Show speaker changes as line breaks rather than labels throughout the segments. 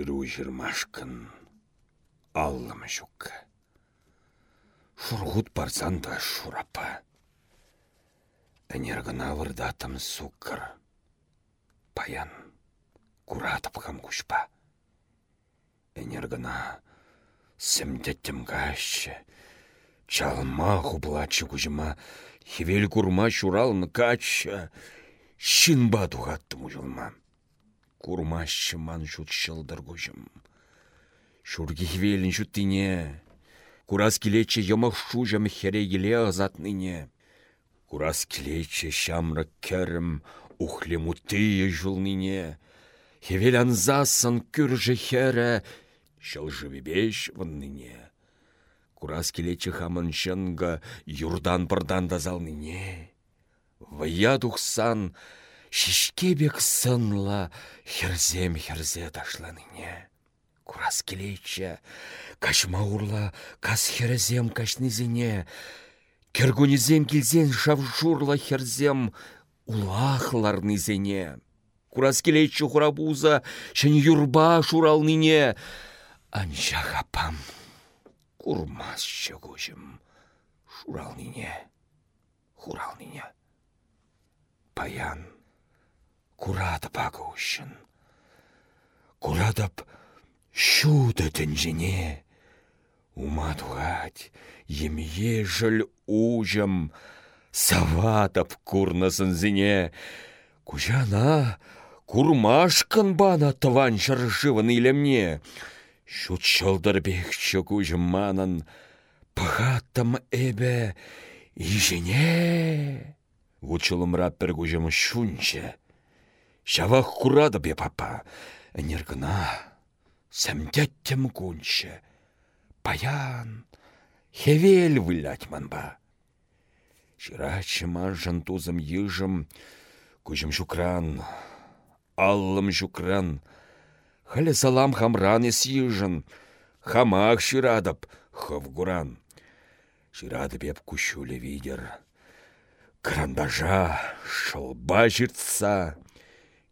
Шыру жырмашкын, аллым жүк. Шурғут барсан да шурапа. Энергіна вырдатым суккыр. Паян, куратып хам кушпа. Энергіна сімдеттім кашы. Чалма хублачы кужыма, хевел курма шуралны качы. Шинба тухаттым ужылма. Курмашы ман шут шылдыр кужым. Шурги хевелін шуттине. Курас келече йымық шужым хере еле ызатныне. Курас келече шамры кәрім ухле мутые жылныне. Хевел анзасын күржі хәрі, шылжы беш вынныне. Курас келече хамын шынға юрдан пырдан дазалныне. Вая тухсан, шишкебек сынла херзем херзе ташланыне. Курас келече, кашма урла кас херзем кашнызіне. Кергунезем келзен шавшурла херзем улахларнызіне. Курас келече хурабуза, шын юрба шуралныне. Анча хапам, курмас шыгужым, шуралныне, хуралныне. Паян, куратып агушын. Куратып шуды тінжіне. Уматуғать, емие жыл ужым, саватып курнысын зіне. Кужана, курмашкан бана тыван жыржывын илемне. Шут шылдыр бекші кужым манын, пығаттым эбе ижене. Вучылым раппер кужым шунче. Шавах курады бе папа, энергына, сәмдеттім кунче. Паян, хевел вылять манба. Ширачы манжын тузым йыжым, кужым шукран, аллым шукран. Халі салам хамран ес йыжын, хамах ширадып, хывгуран. Ширадып еп кущулі видер. Карандажа, шылба жыртса,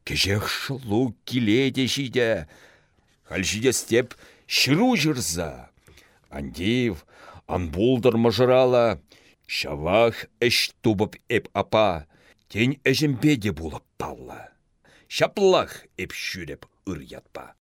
кежех шылу киледе жиде. Хал жиде степ шыру жырза. Андив, анбулдыр мыжырала, шавах эш тубып эп апа, тень әжімбеде болып талла. Шаплах эп шүреп ыр ятпа.